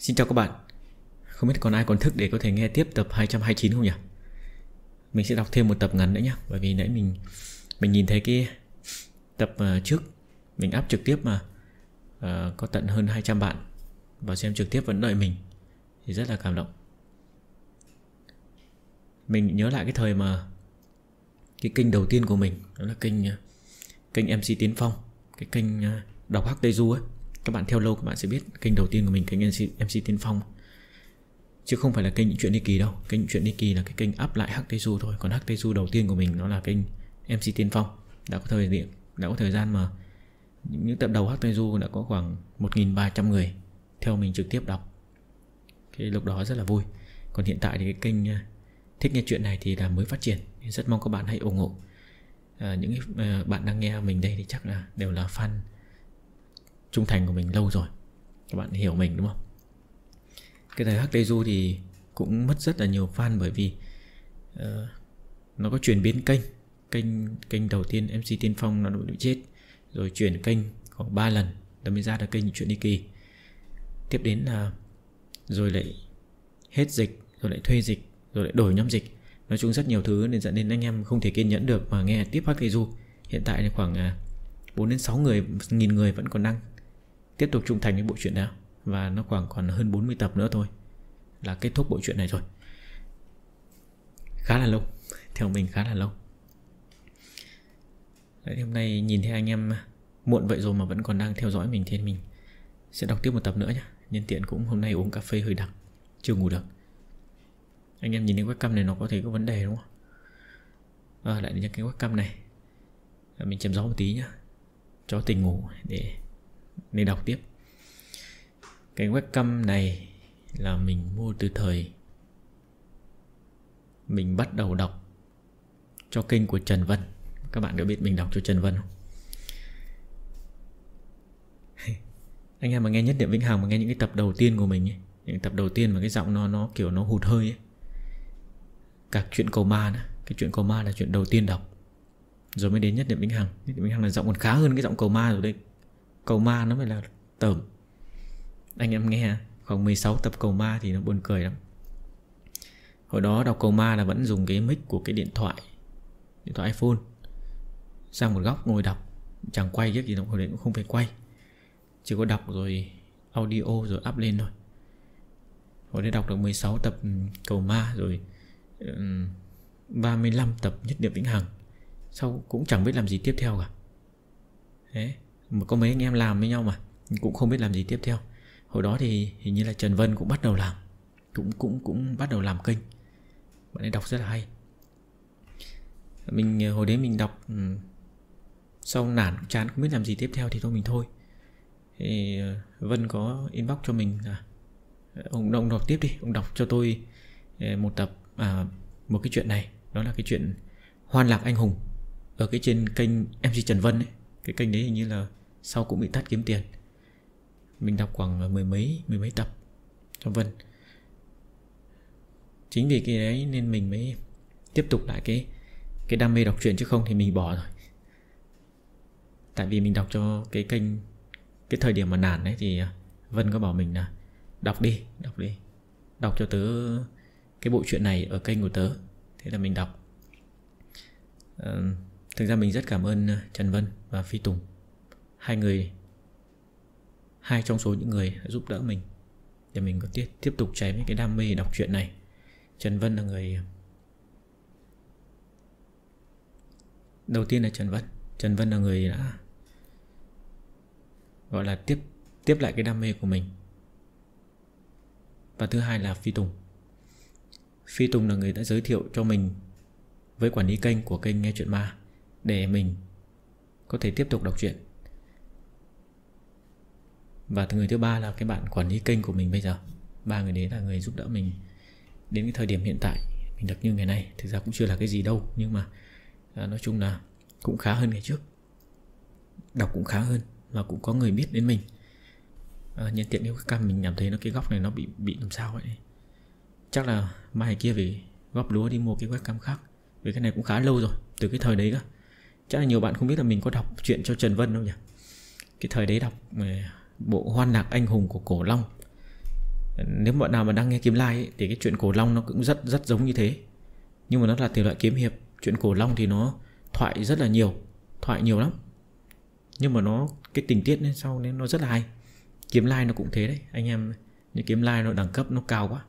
Xin chào các bạn. Không biết còn ai còn thức để có thể nghe tiếp tập 229 không nhỉ? Mình sẽ đọc thêm một tập ngắn nữa nhé Bởi vì nãy mình mình nhìn thấy cái tập ờ, trước Mình up trực tiếp mà uh, Có tận hơn 200 bạn Vào xem trực tiếp vẫn đợi mình Thì rất là cảm động. Mình nhớ lại cái thời mà Cái kênh đầu tiên của mình Đó là kênh ờ, kênh MC Tiến Phong Cái kênh đọc Hắc Tây Du ấy các bạn theo lâu các bạn sẽ biết kênh đầu tiên của mình kênh MC, MC Tiên Phong. Chứ không phải là kênh chuyện đi kỳ đâu. Kênh chuyện đi kỳ là cái kênh up lại Hắc thôi. Còn Hắc đầu tiên của mình nó là kênh MC Tiên Phong. Đã có thời điểm đã có thời gian mà những tập đầu Hắc đã có khoảng 1.300 người theo mình trực tiếp đọc. Cái lúc đó rất là vui. Còn hiện tại thì cái kênh à, thích nghe chuyện này thì là mới phát triển. Rất mong các bạn hãy ủng hộ. À, những à, bạn đang nghe mình đây thì chắc là đều là fan trung thành của mình lâu rồi. Các bạn hiểu mình đúng không? Cái thời Hắc Tây Du thì cũng mất rất là nhiều fan bởi vì uh, nó có chuyển biến kênh. Kênh kênh đầu tiên MC Tiên Phong nó bị chết rồi chuyển kênh khoảng 3 lần rồi mới ra được kênh chuyện đi kỳ. Tiếp đến là rồi lại hết dịch rồi lại thuê dịch rồi lại đổi nhóm dịch. Nói chung rất nhiều thứ nên dẫn đến anh em không thể kiên nhẫn được mà nghe tiếp Hắc Tây Du. Hiện tại thì khoảng à, 4 đến 6 người nghìn người vẫn còn đăng tiếp tục trung thành với bộ truyện đó và nó khoảng còn hơn 40 tập nữa thôi là kết thúc bộ truyện này rồi. Khá là lâu theo mình khá là lâu. Đấy, hôm nay nhìn thấy anh em muộn vậy rồi mà vẫn còn đang theo dõi mình thì mình sẽ đọc tiếp một tập nữa nhé nhân tiện cũng hôm nay uống cà phê hơi đặc chưa ngủ được. Anh em nhìn thấy webcam này nó có thể có vấn đề đúng không? À, lại đến cái webcam này. Mình chém gió một tí nhá. Cho tỉnh ngủ để để đọc tiếp. Cái webcam này là mình mua từ thời mình bắt đầu đọc cho kênh của Trần Vân. Các bạn đã biết mình đọc cho Trần Vân không? Anh em mà nghe nhất điểm vĩnh hằng mà nghe những cái tập đầu tiên của mình ấy, những tập đầu tiên mà cái giọng nó nó kiểu nó hụt hơi ấy. các chuyện cầu ma nữa. Cái chuyện cầu ma là chuyện đầu tiên đọc. Rồi mới đến nhất điểm vĩnh hằng. Nhất điểm vĩnh hằng là giọng còn khá hơn cái giọng cầu ma rồi đấy cầu ma nó mới là tởm. Anh em nghe khoảng 16 tập cầu ma thì nó buồn cười lắm. Hồi đó đọc cầu ma là vẫn dùng cái mic của cái điện thoại điện thoại iphone sang một góc ngồi đọc. Chẳng quay cái gì đâu hồi đấy cũng không phải quay. Chỉ có đọc rồi audio rồi up lên thôi. Hồi đấy đọc được 16 tập ừ, cầu ma rồi ừ, um, 35 tập nhất niệm vĩnh hằng. Sau cũng chẳng biết làm gì tiếp theo cả. Đấy mà có mấy anh em làm với nhau mà cũng không biết làm gì tiếp theo. Hồi đó thì hình như là trần vân cũng bắt đầu làm cũng cũng cũng bắt đầu làm kênh. Bạn ấy đọc rất là hay. Mình hồi đấy mình đọc ừ, sau nản chán không biết làm gì tiếp theo thì thôi mình thôi. Thì ờ, vân có inbox cho mình là ờ, ông ông đọc tiếp đi ông đọc cho tôi ờ, một tập à, một cái chuyện này. Đó là cái chuyện hoan lạc anh hùng ở cái trên kênh mc trần vân ấy. Cái kênh đấy hình như là sau cũng bị tắt kiếm tiền. Mình đọc khoảng mười mấy mười mấy tập. Cho vân. Chính vì cái đấy nên mình mới tiếp tục lại cái cái đam mê đọc truyện chứ không thì mình bỏ rồi. Tại vì mình đọc cho cái kênh cái thời điểm mà nản đấy thì à, vân có bảo mình là đọc đi đọc đi. Đọc cho tớ cái bộ truyện này ở kênh của tớ. Thế là mình đọc. À, thực ra mình rất cảm ơn à, trần vân và phi tùng hai người, hai trong số những người giúp đỡ mình, để mình có tiếp tiếp tục cháy với cái đam mê đọc truyện này. Trần Vân là người, đầu tiên là Trần Vân. Trần Vân là người đã gọi là tiếp tiếp lại cái đam mê của mình. Và thứ hai là Phi Tùng. Phi Tùng là người đã giới thiệu cho mình với quản lý kênh của kênh Nghe Chuyện Ma để mình có thể tiếp tục đọc truyện và người thứ ba là cái bạn quản lý kênh của mình bây giờ. Ba người đấy là người giúp đỡ mình đến cái thời điểm hiện tại mình được như ngày nay. Thực ra cũng chưa là cái gì đâu nhưng mà à, nói chung là cũng khá hơn ngày trước. Đọc cũng khá hơn và cũng có người biết đến mình. À, nhân tiện nếu cái cam mình cảm thấy nó cái góc này nó bị bị làm sao vậy chắc là mai kia về góp lúa đi mua cái webcam khác. Vì cái này cũng khá lâu rồi từ cái thời đấy cơ. Chắc là nhiều bạn không biết là mình có đọc chuyện cho Trần Vân đâu nhỉ? Cái thời đấy đọc à, bộ hoan lạc anh hùng của cổ long. Nếu bọn nào mà đang nghe kiếm lai ấy, thì cái chuyện cổ long nó cũng rất rất giống như thế. Nhưng mà nó là thể loại kiếm hiệp. Chuyện cổ long thì nó thoại rất là nhiều thoại nhiều lắm. Nhưng mà nó cái tình tiết nên sau nên nó rất là hay. Kiếm lai nó cũng thế đấy. Anh em những kiếm lai nó đẳng cấp nó cao quá.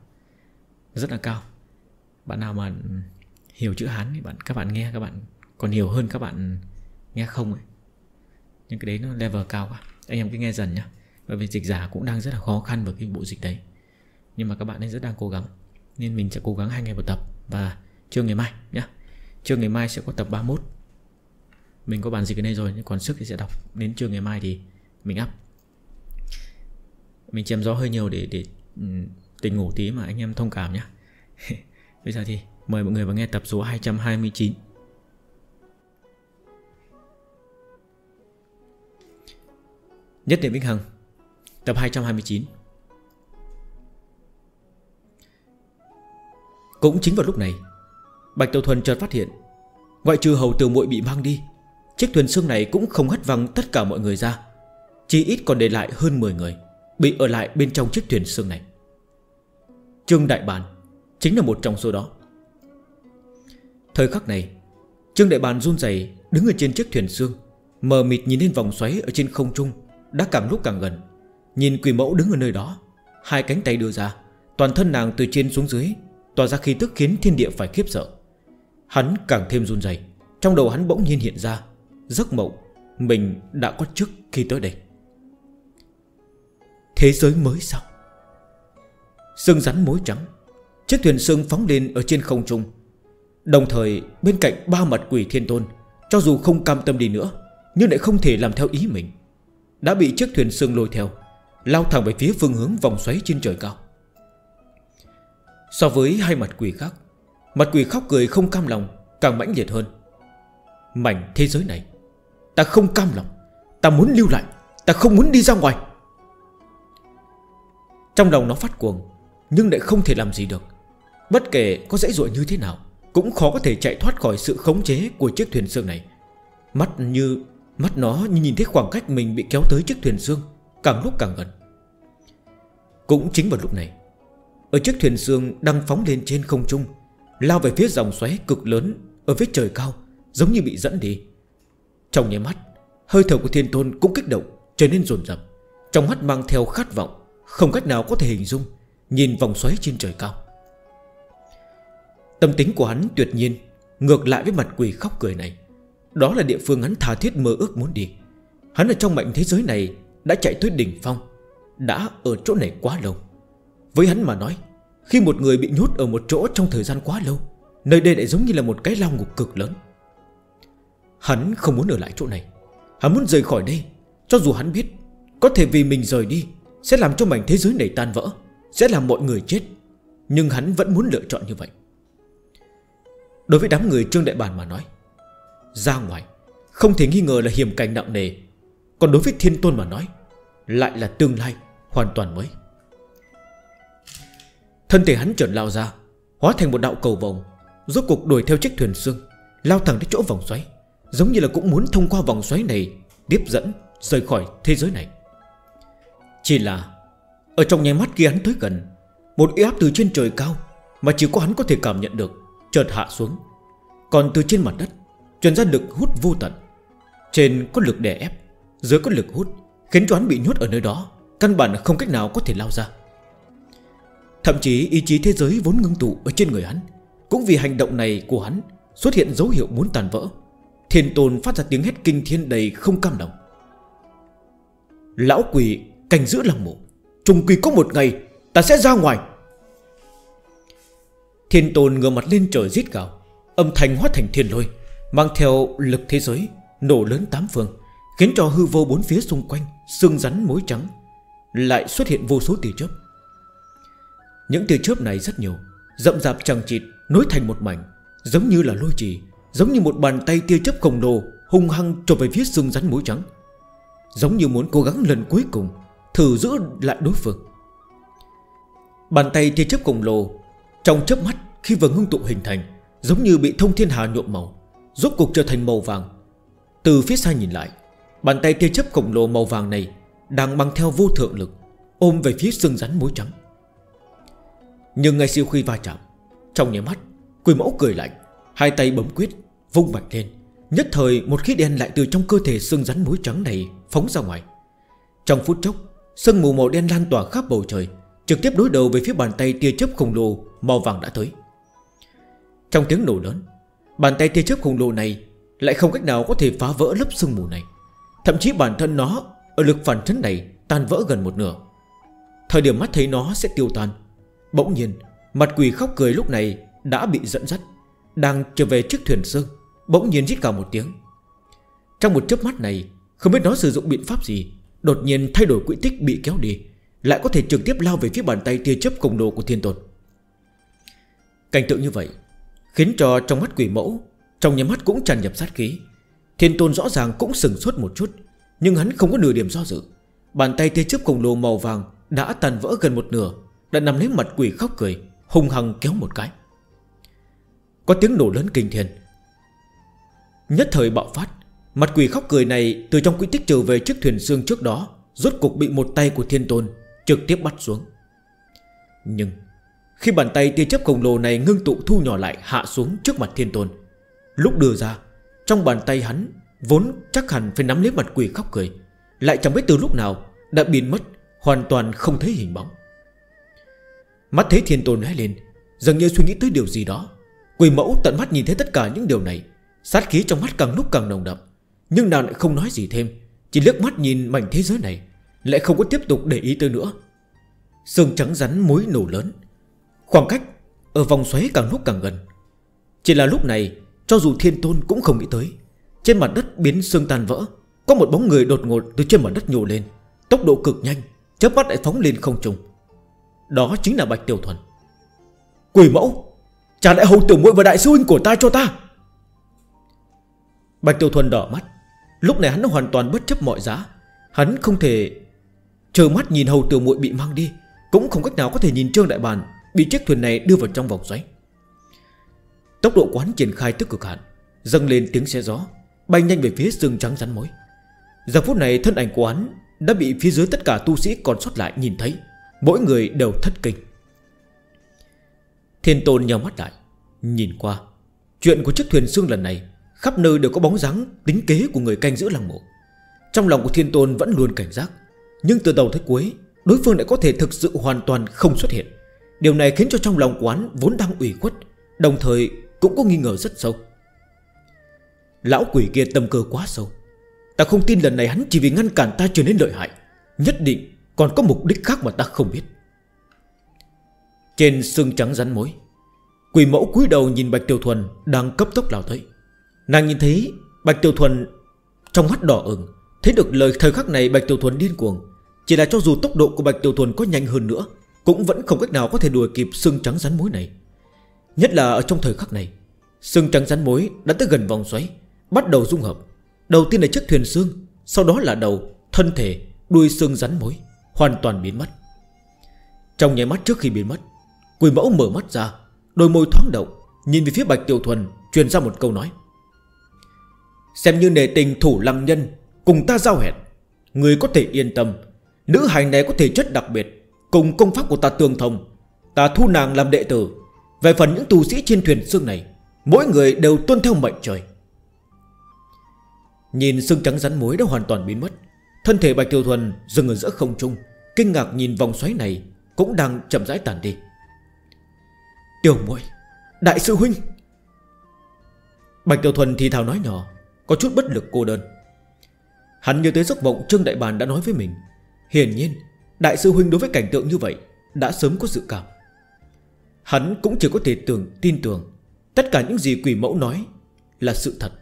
Rất là cao. Bạn nào mà hiểu chữ hán thì bạn các bạn nghe các bạn còn hiểu hơn các bạn nghe không ấy. Nhưng cái đấy nó level cao quá. Anh em cứ nghe dần nhá bởi vì dịch giả cũng đang rất là khó khăn với cái bộ dịch đấy. Nhưng mà các bạn ấy rất đang cố gắng. Nên mình sẽ cố gắng hai ngày một tập và trưa ngày mai nhé trưa ngày mai sẽ có tập 31 mình có bản dịch ở đây rồi, nhưng còn sức thì sẽ đọc. Đến trưa ngày mai thì mình up. Mình chém gió hơi nhiều để để tỉnh ngủ tí mà anh em thông cảm nhá. Bây giờ thì mời mọi người vào nghe tập số 229 Nhất định Vĩnh Hằng. Tập 229 Cũng chính vào lúc này, Bạch Tiểu Thuần chợt phát hiện, Ngoại trừ hầu từ muội bị mang đi, Chiếc thuyền xương này cũng không hất văng tất cả mọi người ra, Chỉ ít còn để lại hơn 10 người Bị ở lại bên trong chiếc thuyền xương này. Trương Đại Bàn Chính là một trong số đó. Thời khắc này, Trương Đại Bàn run dày đứng ở trên chiếc thuyền xương, Mờ mịt nhìn lên vòng xoáy ở trên không trung, Đã càng lúc càng gần. Nhìn quỷ mẫu đứng ở nơi đó, Hai cánh tay đưa ra, Toàn thân nàng từ trên xuống dưới, Tỏa ra khí tức khiến thiên địa phải khiếp sợ. Hắn càng thêm run dày Trong đầu hắn bỗng nhiên hiện ra, Giấc mộng mình đã có trước khi tới đây. Thế giới mới sao? Sương rắn mối trắng, Chiếc thuyền sương phóng lên ở trên không trung. Đồng thời, bên cạnh ba mặt quỷ thiên tôn, Cho dù không cam tâm đi nữa, Nhưng lại không thể làm theo ý mình. Đã bị chiếc thuyền sương lôi theo Lao thẳng về phía phương hướng vòng xoáy trên trời cao. So với hai mặt quỷ khác, Mặt quỷ khóc cười không cam lòng, Càng mãnh liệt hơn. Mảnh thế giới này, Ta không cam lòng, Ta muốn lưu lại, Ta không muốn đi ra ngoài. Trong đầu nó phát cuồng, Nhưng lại không thể làm gì được. Bất kể có dễ dội như thế nào, Cũng khó có thể chạy thoát khỏi sự khống chế Của chiếc thuyền xương này. Mắt như, Mắt nó như nhìn thấy khoảng cách mình bị kéo tới chiếc thuyền xương. Càng lúc càng gần. Cũng chính vào lúc này, Ở chiếc thuyền xương đang phóng lên trên không trung, Lao về phía dòng xoáy cực lớn Ở phía trời cao, Giống như bị dẫn đi. Trong nháy mắt, Hơi thở của thiên tôn cũng kích động, Trở nên rồn rập. Trong mắt mang theo khát vọng, Không cách nào có thể hình dung, Nhìn vòng xoáy trên trời cao. Tâm tính của hắn tuyệt nhiên Ngược lại với mặt quỷ khóc cười này. Đó là địa phương hắn tha thiết mơ ước muốn đi. Hắn ở trong mệnh thế giới này đã chạy tới đỉnh phong, Đã ở chỗ này quá lâu. Với hắn mà nói, Khi một người bị nhốt ở một chỗ trong thời gian quá lâu, Nơi đây lại giống như là một cái lao ngục cực lớn. Hắn không muốn ở lại chỗ này. Hắn muốn rời khỏi đây. Cho dù hắn biết, Có thể vì mình rời đi, Sẽ làm cho mảnh thế giới này tan vỡ, Sẽ làm mọi người chết. Nhưng hắn vẫn muốn lựa chọn như vậy. Đối với đám người Trương Đại Bản mà nói, Ra ngoài, Không thể nghi ngờ là hiểm cảnh nặng nề. Còn đối với thiên tôn mà nói, Lại là tương lai hoàn toàn mới. Thân thể hắn trợn lao ra, Hóa thành một đạo cầu vòng Rốt cuộc đuổi theo chiếc thuyền xương, Lao thẳng đến chỗ vòng xoáy, Giống như là cũng muốn thông qua vòng xoáy này Tiếp dẫn rời khỏi thế giới này. Chỉ là, Ở trong nháy mắt kia hắn tới gần, Một uy áp từ trên trời cao Mà chỉ có hắn có thể cảm nhận được Chợt hạ xuống. Còn từ trên mặt đất, Truyền ra lực hút vô tận, Trên có lực đè ép. Dưới có lực hút, Khiến cho hắn bị nhốt ở nơi đó, Căn bản không cách nào có thể lao ra. Thậm chí ý chí thế giới vốn ngưng tụ ở trên người hắn, Cũng vì hành động này của hắn Xuất hiện dấu hiệu muốn tàn vỡ. Thiên tôn phát ra tiếng hét kinh thiên đầy không cam động Lão quỷ canh giữ lòng mộ, Trùng quỷ có một ngày, Ta sẽ ra ngoài. Thiên tôn ngừa mặt lên trời giết gào, Âm thanh hóa thành thiên lôi, Mang theo lực thế giới, Nổ lớn tám phương. Khiến cho hư vô bốn phía xung quanh xương rắn mối trắng Lại xuất hiện vô số tia chớp. Những tia chớp này rất nhiều, Rậm rạp chẳng chịt, nối thành một mảnh, Giống như là lôi trì, Giống như một bàn tay tia chớp khổng lồ Hung hăng trộm về phía xương rắn mối trắng, Giống như muốn cố gắng lần cuối cùng Thử giữ lại đối phương. Bàn tay tia chớp khổng lồ Trong chớp mắt khi vừa ngưng tụ hình thành, Giống như bị thông thiên hà nhuộm màu, Rốt cục trở thành màu vàng. Từ phía xa nhìn lại Bàn tay tia chấp khổng lồ màu vàng này Đang băng theo vô thượng lực, Ôm về phía xương rắn mối trắng. Nhưng ngay sau khi va chạm, Trong nhé mắt Quỳ mẫu cười lạnh, Hai tay bấm quyết, Vung mạnh lên. Nhất thời, một khí đen lại từ trong cơ thể xương rắn mối trắng này Phóng ra ngoài. Trong phút chốc, Sương mù màu đen lan tỏa khắp bầu trời, Trực tiếp đối đầu với phía bàn tay tia chấp khổng lồ Màu vàng đã tới. Trong tiếng nổ lớn, Bàn tay tia chấp khổng lồ này Lại không cách nào có thể phá vỡ lớp sương mù này. Thậm chí bản thân nó, Ở lực phản chấn này, tan vỡ gần một nửa. Thời điểm mắt thấy nó sẽ tiêu tan. Bỗng nhiên, Mặt quỷ khóc cười lúc này đã bị dẫn dắt, Đang trở về chiếc thuyền sương Bỗng nhiên rít cả một tiếng. Trong một chớp mắt này, Không biết nó sử dụng biện pháp gì, Đột nhiên thay đổi quỹ tích bị kéo đi, Lại có thể trực tiếp lao về phía bàn tay tia chấp cùng đồ của thiên tồn Cảnh tượng như vậy, Khiến cho trong mắt quỷ mẫu, Trong nhà mắt cũng tràn nhập sát khí. Thiên tôn rõ ràng cũng sừng suốt một chút, Nhưng hắn không có nửa điểm do dự. Bàn tay tia chấp khổng lồ màu vàng Đã tàn vỡ gần một nửa, Đã nằm lấy mặt quỷ khóc cười Hùng hăng kéo một cái. Có tiếng nổ lớn kinh thiên. Nhất thời bạo phát, Mặt quỷ khóc cười này từ trong quỹ tích trở về chiếc thuyền xương trước đó, Rốt cục bị một tay của thiên tôn Trực tiếp bắt xuống. Nhưng Khi bàn tay tia chấp khổng lồ này ngưng tụ thu nhỏ lại hạ xuống trước mặt thiên tôn, Lúc đưa ra trong bàn tay hắn, Vốn chắc hẳn phải nắm lấy mặt quỷ khóc cười. Lại chẳng biết từ lúc nào Đã biến mất, Hoàn toàn không thấy hình bóng. Mắt thấy thiên tôn hé lên, Dường như suy nghĩ tới điều gì đó. Quỷ mẫu tận mắt nhìn thấy tất cả những điều này, Sát khí trong mắt càng lúc càng nồng đậm. Nhưng nàng lại không nói gì thêm, Chỉ liếc mắt nhìn mảnh thế giới này, Lại không có tiếp tục để ý tới nữa. Sương trắng rắn mối nổ lớn. Khoảng cách ở vòng xoáy càng lúc càng gần. Chỉ là lúc này cho dù thiên tôn cũng không nghĩ tới, Trên mặt đất biến xương tan vỡ, Có một bóng người đột ngột từ trên mặt đất nhổ lên, Tốc độ cực nhanh, chớp mắt lại phóng lên không trùng Đó chính là Bạch Tiểu Thuần. Quỷ mẫu Trả lại hầu tiểu muội và đại sư huynh của ta cho ta? Bạch Tiểu Thuần đỏ mắt. Lúc này hắn hoàn toàn bất chấp mọi giá. Hắn không thể Chờ mắt nhìn hầu tiểu muội bị mang đi, Cũng không cách nào có thể nhìn Trương Đại Bàn Bị chiếc thuyền này đưa vào trong vòng xoáy. Tốc độ quán triển khai tức cực hạn, Dâng lên tiếng xe gió, Bay nhanh về phía xương trắng rắn mối. Giờ phút này, thân ảnh của hắn Đã bị phía dưới tất cả tu sĩ còn sót lại nhìn thấy, Mỗi người đều thất kinh. Thiên tôn nhau mắt lại, Nhìn qua. Chuyện của chiếc thuyền xương lần này, Khắp nơi đều có bóng dáng tính kế của người canh giữ làng mộ. Trong lòng của thiên tôn vẫn luôn cảnh giác, Nhưng từ đầu tới cuối, Đối phương lại có thể thực sự hoàn toàn không xuất hiện. Điều này khiến cho trong lòng quán vốn đang ủy khuất, Đồng thời cũng có nghi ngờ rất sâu. Lão quỷ kia tâm cơ quá sâu. Ta không tin lần này hắn chỉ vì ngăn cản ta trở nên lợi hại. Nhất định còn có mục đích khác mà ta không biết. Trên xương trắng rắn mối, Quỷ mẫu cúi đầu nhìn Bạch Tiểu Thuần Đang cấp tốc lao tới. Nàng nhìn thấy Bạch Tiểu Thuần Trong mắt đỏ ửng, Thấy được lời thời khắc này Bạch Tiểu Thuần điên cuồng, Chỉ là cho dù tốc độ của Bạch Tiểu Thuần có nhanh hơn nữa, Cũng vẫn không cách nào có thể đuổi kịp xương trắng rắn mối này. Nhất là ở trong thời khắc này Sương trắng rắn mối đã tới gần vòng xoáy Bắt đầu dung hợp. Đầu tiên là chiếc thuyền xương Sau đó là đầu, thân thể, đuôi xương rắn mối Hoàn toàn biến mất. Trong nháy mắt trước khi biến mất Quỳ mẫu mở mắt ra Đôi môi thoáng động Nhìn về phía Bạch Tiểu Thuần Truyền ra một câu nói. Xem như nề tình thủ lăng nhân Cùng ta giao hẹn Người có thể yên tâm Nữ hành này có thể chất đặc biệt Cùng công pháp của ta tương thông Ta thu nàng làm đệ tử về phần những tu sĩ trên thuyền xương này, Mỗi người đều tuân theo mệnh trời. Nhìn xương trắng rắn mối đã hoàn toàn biến mất, Thân thể Bạch Tiểu Thuần dừng ở giữa không trung, Kinh ngạc nhìn vòng xoáy này Cũng đang chậm rãi tàn đi. Tiểu muội, Đại sư huynh. Bạch Tiểu Thuần thì thào nói nhỏ, Có chút bất lực cô đơn. Hắn nhớ tới giấc vọng Trương Đại Bàn đã nói với mình, Hiển nhiên, Đại sư huynh đối với cảnh tượng như vậy Đã sớm có dự cảm. Hắn cũng chỉ có thể tưởng, tin tưởng. Tất cả những gì quỷ mẫu nói Là sự thật.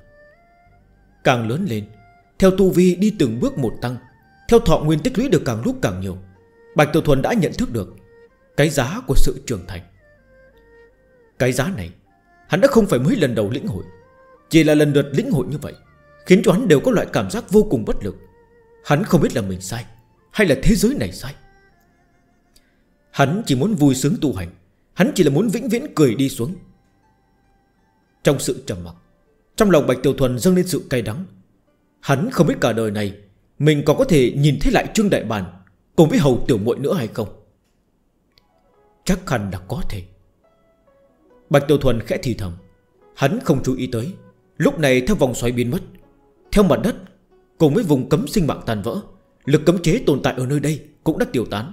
Càng lớn lên, Theo tu vi đi từng bước một tăng, Theo thọ nguyên tích lũy được càng lúc càng nhiều, Bạch Tiểu Thuần đã nhận thức được Cái giá của sự trưởng thành. Cái giá này, Hắn đã không phải mới lần đầu lĩnh hội, Chỉ là lần lượt lĩnh hội như vậy, Khiến cho hắn đều có loại cảm giác vô cùng bất lực. Hắn không biết là mình sai, Hay là thế giới này sai. Hắn chỉ muốn vui sướng tu hành Hắn chỉ là muốn vĩnh viễn cười đi xuống. Trong sự trầm mặc, Trong lòng Bạch Tiểu Thuần dâng lên sự cay đắng. Hắn không biết cả đời này Mình còn có thể nhìn thấy lại Trương Đại Bàn Cùng với Hầu Tiểu muội nữa hay không? Chắc hẳn là có thể. Bạch Tiểu Thuần khẽ thì thầm. Hắn không chú ý tới. Lúc này theo vòng xoáy biến mất. Theo mặt đất, Cùng với vùng cấm sinh mạng tàn vỡ, Lực cấm chế tồn tại ở nơi đây cũng đã tiêu tán.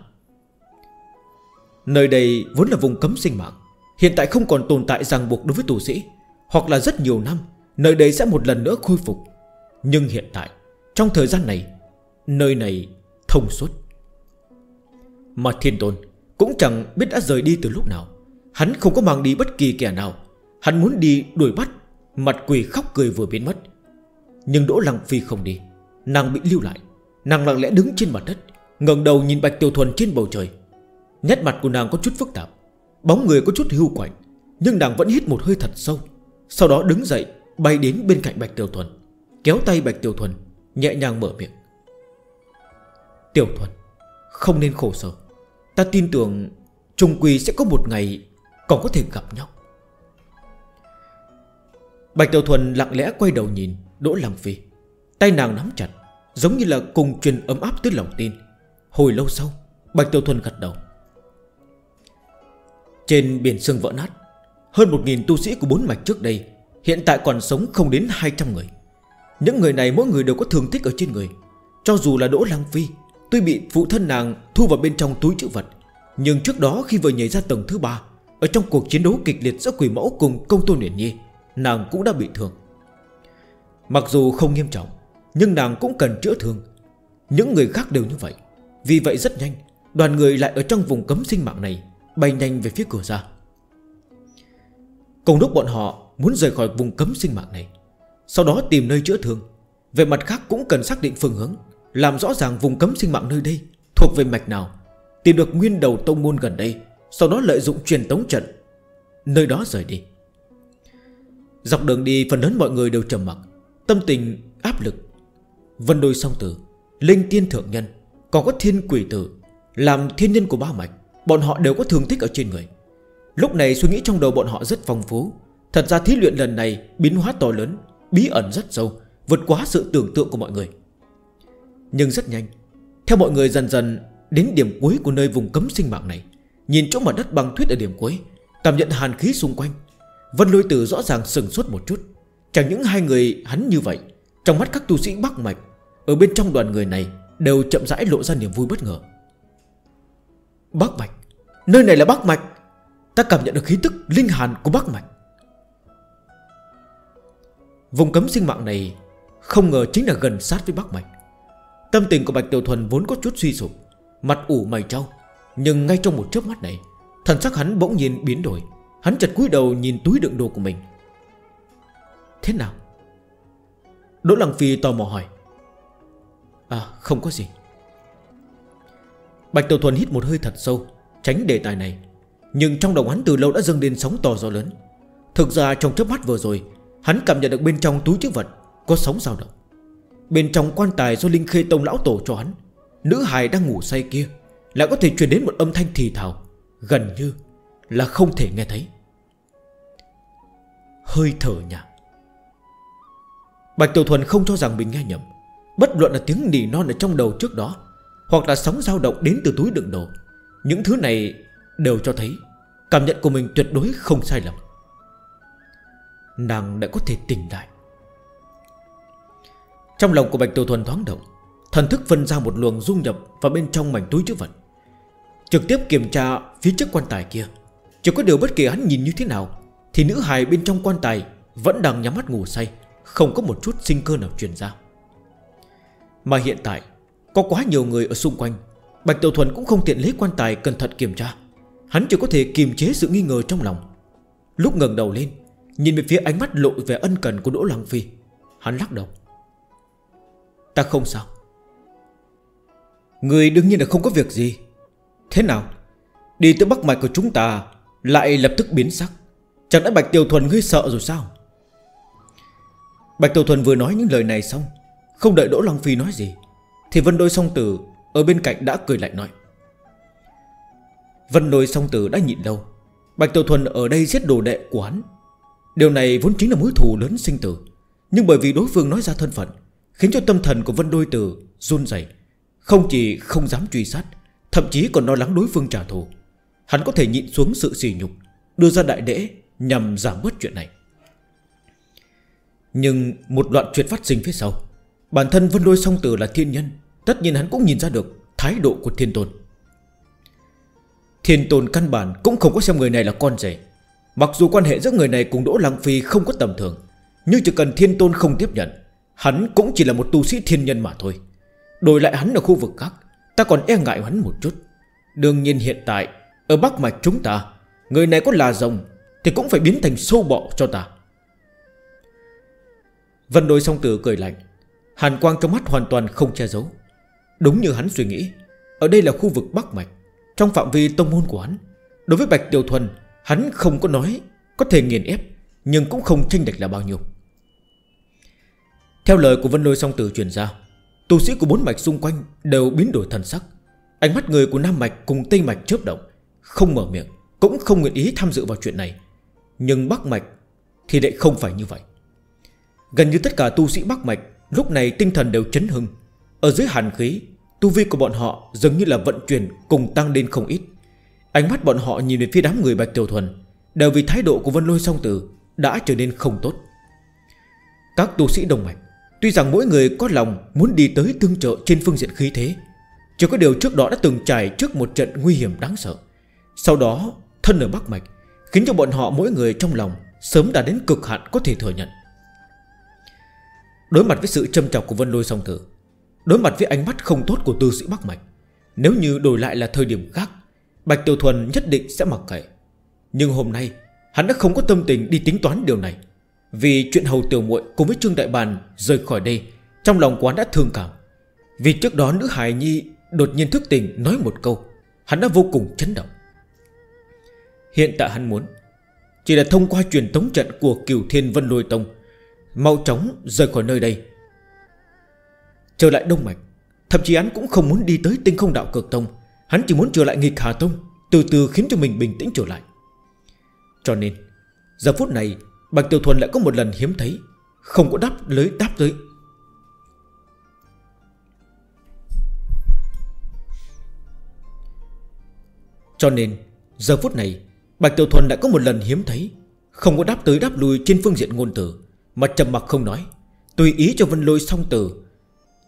Nơi đây vốn là vùng cấm sinh mạng. Hiện tại không còn tồn tại ràng buộc đối với tù sĩ. Hoặc là rất nhiều năm, Nơi đây sẽ một lần nữa khôi phục. Nhưng hiện tại, Trong thời gian này, Nơi này thông suốt. Mà thiên tôn Cũng chẳng biết đã rời đi từ lúc nào. Hắn không có mang đi bất kỳ kẻ nào. Hắn muốn đi đuổi bắt, Mặt quỷ khóc cười vừa biến mất. Nhưng Đỗ Lăng Phi không đi. Nàng bị lưu lại. Nàng lặng lẽ đứng trên mặt đất, ngẩng đầu nhìn Bạch Tiểu Thuần trên bầu trời. Nét mặt của nàng có chút phức tạp, Bóng người có chút hưu quạnh, Nhưng nàng vẫn hít một hơi thật sâu. Sau đó đứng dậy, bay đến bên cạnh Bạch Tiểu Thuần, Kéo tay Bạch Tiểu Thuần, Nhẹ nhàng mở miệng. Tiểu Thuần, Không nên khổ sở. Ta tin tưởng Trung Quỳ sẽ có một ngày Còn có thể gặp nhau. Bạch Tiểu Thuần lặng lẽ quay đầu nhìn Đỗ Lăng Phi. Tay nàng nắm chặt, Giống như là cùng truyền ấm áp tới lòng tin. Hồi lâu sau, Bạch Tiểu Thuần gật đầu. Trên biển sương vỡ nát, Hơn 1.000 tu sĩ của bốn mạch trước đây Hiện tại còn sống không đến 200 người. Những người này mỗi người đều có thương tích ở trên người. Cho dù là Đỗ Lăng Phi, Tuy bị phụ thân nàng thu vào bên trong túi chữ vật, Nhưng trước đó khi vừa nhảy ra tầng thứ ba, Ở trong cuộc chiến đấu kịch liệt giữa quỷ mẫu cùng công tôn Nguyễn Nhi, Nàng cũng đã bị thương. Mặc dù không nghiêm trọng, Nhưng nàng cũng cần chữa thương. Những người khác đều như vậy, Vì vậy rất nhanh, Đoàn người lại ở trong vùng cấm sinh mạng này bay nhanh về phía cửa ra. Cùng lúc bọn họ muốn rời khỏi vùng cấm sinh mạng này, Sau đó tìm nơi chữa thương. Về mặt khác cũng cần xác định phương hướng, Làm rõ ràng vùng cấm sinh mạng nơi đây Thuộc về mạch nào, Tìm được nguyên đầu tông môn gần đây, Sau đó lợi dụng truyền tống trận, Nơi đó rời đi. Dọc đường đi, phần lớn mọi người đều trầm mặc, Tâm tình áp lực. Vân đôi song tử, Linh tiên thượng nhân, Còn có thiên quỷ tử, Làm thiên nhân của ba mạch. Bọn họ đều có thương tích ở trên người. Lúc này suy nghĩ trong đầu bọn họ rất phong phú. Thật ra thí luyện lần này biến hóa to lớn, Bí ẩn rất sâu, Vượt quá sự tưởng tượng của mọi người. Nhưng rất nhanh, Theo mọi người dần dần đến điểm cuối của nơi vùng cấm sinh mạng này, Nhìn chỗ mặt đất băng tuyết ở điểm cuối, Cảm nhận hàn khí xung quanh. Vân lôi tử rõ ràng sừng suốt một chút. Chẳng những hai người hắn như vậy, Trong mắt các tu sĩ bắc mạch, Ở bên trong đoàn người này đều chậm rãi lộ ra niềm vui bất ngờ. Bắc mạch Nơi này là Bắc Mạch. Ta cảm nhận được khí tức linh hàn của Bắc Mạch. Vùng cấm sinh mạng này Không ngờ chính là gần sát với Bắc Mạch. Tâm tình của Bạch Tiểu Thuần vốn có chút suy sụp, Mặt ủ mày trâu Nhưng ngay trong một chớp mắt này, Thần sắc hắn bỗng nhiên biến đổi. Hắn chật cúi đầu nhìn túi đựng đồ của mình. Thế nào? Đỗ Lăng Phi tò mò hỏi. À không có gì. Bạch Tiểu Thuần hít một hơi thật sâu tránh đề tài này. Nhưng trong đầu hắn từ lâu đã dâng lên sóng to gió lớn. Thực ra trong chớp mắt vừa rồi, Hắn cảm nhận được bên trong túi chữ vật Có sóng dao động. Bên trong quan tài do Linh Khê Tông Lão Tổ cho hắn, Nữ hài đang ngủ say kia Lại có thể truyền đến một âm thanh thì thào, Gần như là không thể nghe thấy. Hơi thở nhạc. Bạch Tiểu Thuần không cho rằng mình nghe nhầm, Bất luận là tiếng nỉ non ở trong đầu trước đó, Hoặc là sóng dao động đến từ túi đựng đồ những thứ này đều cho thấy Cảm nhận của mình tuyệt đối không sai lầm. Nàng đã có thể tỉnh lại. Trong lòng của Bạch Tiểu Thuần thoáng động, Thần thức phân ra một luồng dung nhập Vào bên trong mảnh túi chữ vật. Trực tiếp kiểm tra phía trước quan tài kia. Chỉ có điều bất kỳ hắn nhìn như thế nào, Thì nữ hài bên trong quan tài Vẫn đang nhắm mắt ngủ say, Không có một chút sinh cơ nào truyền ra. Mà hiện tại, Có quá nhiều người ở xung quanh Bạch Tiểu Thuần cũng không tiện lấy quan tài cẩn thận kiểm tra. Hắn chỉ có thể kiềm chế sự nghi ngờ trong lòng. Lúc ngẩng đầu lên, Nhìn về phía ánh mắt lộ về ân cần của Đỗ Lăng Phi, Hắn lắc đầu. Ta không sao. Người đương nhiên là không có việc gì. Thế nào? Đi tới bắc mạch của chúng ta, Lại lập tức biến sắc. Chẳng lẽ Bạch Tiểu Thuần ngươi sợ rồi sao? Bạch Tiểu Thuần vừa nói những lời này xong, Không đợi Đỗ Lăng Phi nói gì, Thì Vân Đôi Song Tử ở bên cạnh đã cười lại nói. Vân đôi song tử đã nhịn lâu. Bạch Tiểu Thuần ở đây giết đồ đệ của hắn. Điều này vốn chính là mối thù lớn sinh tử. Nhưng bởi vì đối phương nói ra thân phận, Khiến cho tâm thần của Vân Đôi Tử run dày Không chỉ không dám truy sát, Thậm chí còn lo lắng đối phương trả thù. Hắn có thể nhịn xuống sự sỉ nhục, Đưa ra đại đễ nhằm giảm bớt chuyện này. Nhưng một đoạn chuyện phát sinh phía sau, Bản thân Vân Đôi Song Tử là thiên nhân Tất nhiên hắn cũng nhìn ra được Thái độ của thiên tôn. Thiên tôn căn bản cũng không có xem người này là con rể. Mặc dù quan hệ giữa người này cùng Đỗ Lăng Phi không có tầm thường, Nhưng chỉ cần thiên tôn không tiếp nhận, Hắn cũng chỉ là một tu sĩ thiên nhân mà thôi. Đổi lại hắn ở khu vực khác, Ta còn e ngại hắn một chút. Đương nhiên hiện tại, Ở Bắc mạch chúng ta, Người này có là rồng Thì cũng phải biến thành sâu bọ cho ta. Vân đôi song tử cười lạnh, Hàn quang trong mắt hoàn toàn không che giấu. Đúng như hắn suy nghĩ, Ở đây là khu vực Bắc Mạch, Trong phạm vi tông môn của hắn. Đối với Bạch Tiểu Thuần, Hắn không có nói Có thể nghiền ép, Nhưng cũng không tranh đệch là bao nhiêu. Theo lời của Vân Lôi Song Tử truyền ra, Tu sĩ của bốn mạch xung quanh đều biến đổi thần sắc. Ánh mắt người của Nam Mạch cùng Tây Mạch chớp động, Không mở miệng, Cũng không nguyện ý tham dự vào chuyện này. Nhưng Bắc Mạch thì lại không phải như vậy. Gần như tất cả tu sĩ Bắc Mạch Lúc này tinh thần đều chấn hưng ở dưới hàn khí, Tu vi của bọn họ dường như là vận chuyển Cùng tăng lên không ít. Ánh mắt bọn họ nhìn về phía đám người Bạch Tiểu Thuần, Đều vì thái độ của Vân Lôi Song Tử Đã trở nên không tốt. Các tu sĩ đồng mạch, Tuy rằng mỗi người có lòng muốn đi tới tương trợ Trên phương diện khí thế, Chỉ có điều trước đó đã từng trải trước một trận nguy hiểm đáng sợ. Sau đó, thân ở Bắc Mạch, Khiến cho bọn họ mỗi người trong lòng Sớm đã đến cực hạn có thể thừa nhận. Đối mặt với sự châm trọc của Vân Lôi Song Tử Đối mặt với ánh mắt không tốt của tư sĩ Bắc Mạch, Nếu như đổi lại là thời điểm khác, Bạch Tiểu Thuần nhất định sẽ mặc kệ. Nhưng hôm nay, Hắn đã không có tâm tình đi tính toán điều này, Vì chuyện hầu tiểu muội cùng với Trương Đại Bàn Rời khỏi đây, Trong lòng quán đã thương cảm. Vì trước đó nữ hải nhi đột nhiên thức tình nói một câu, Hắn đã vô cùng chấn động. Hiện tại hắn muốn, Chỉ là thông qua truyền tống trận của Kiều Thiên Vân Lôi Tông, Mau chóng rời khỏi nơi đây. Trở lại Đông Mạch, Thậm chí hắn cũng không muốn đi tới tinh không đạo cực tông. Hắn chỉ muốn trở lại nghịch Hà Tông, Từ từ khiến cho mình bình tĩnh trở lại. Cho nên, Giờ phút này, Bạch Tiểu Thuần lại có một lần hiếm thấy, Không có đáp lưới đáp tới. Cho nên, Giờ phút này, Bạch Tiểu Thuần lại có một lần hiếm thấy, Không có đáp tới đáp lui trên phương diện ngôn từ, Mà trầm mặc không nói. Tùy ý cho Vân Lôi song từ